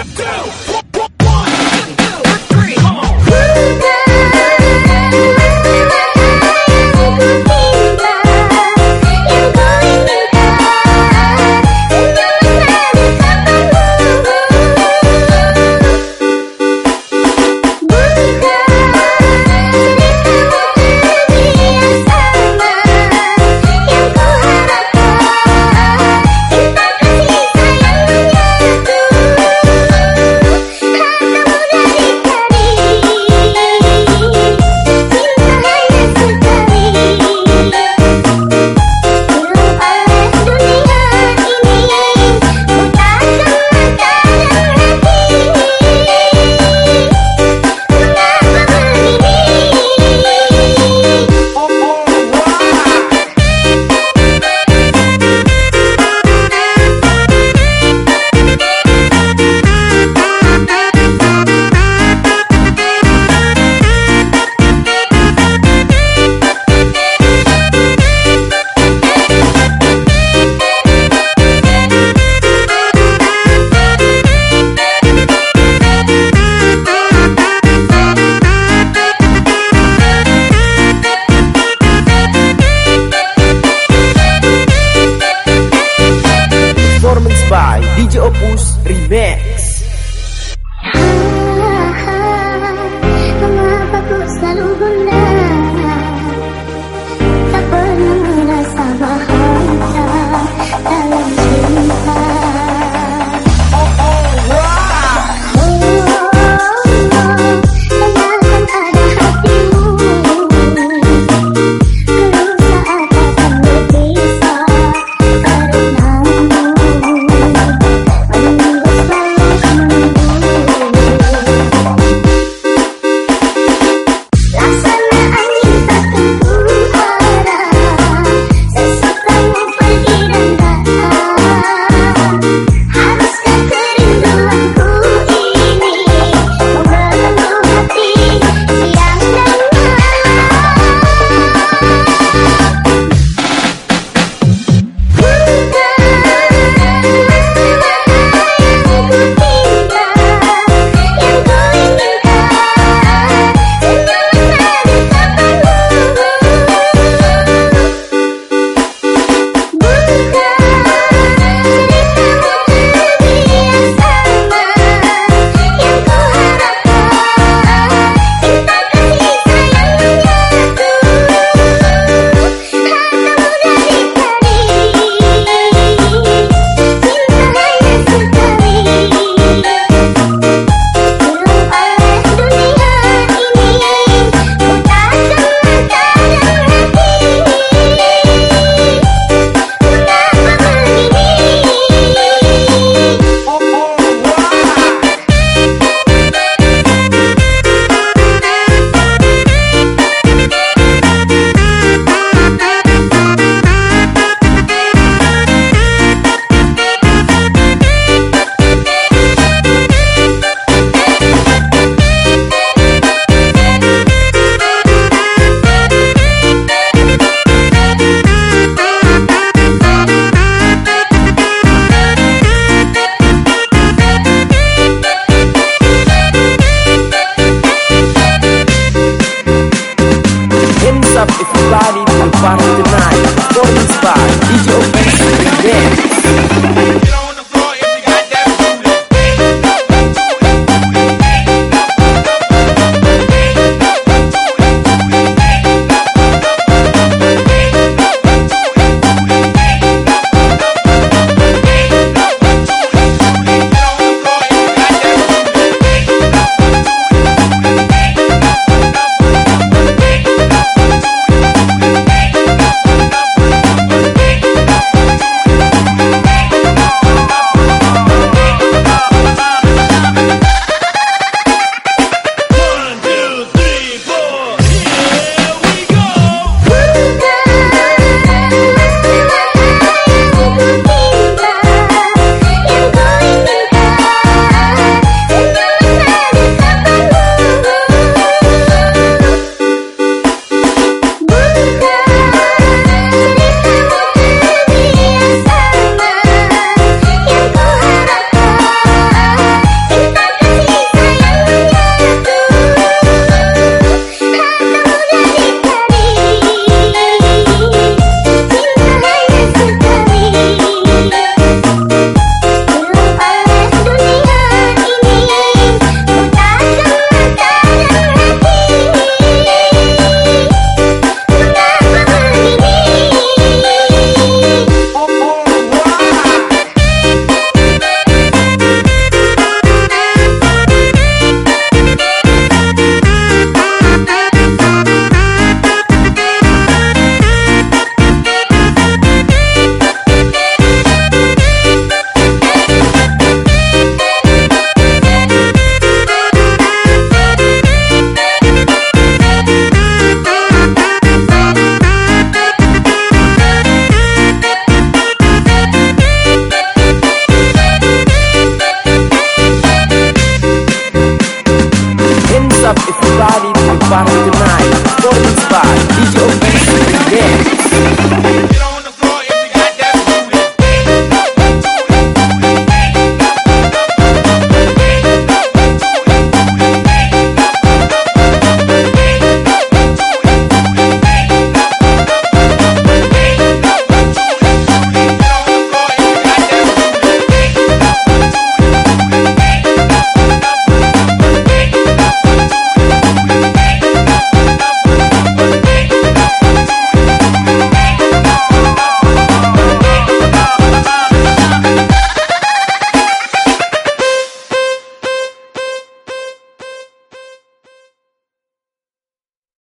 By Mix. up if you party to the party tonight. Don't be shy, DJ Opus.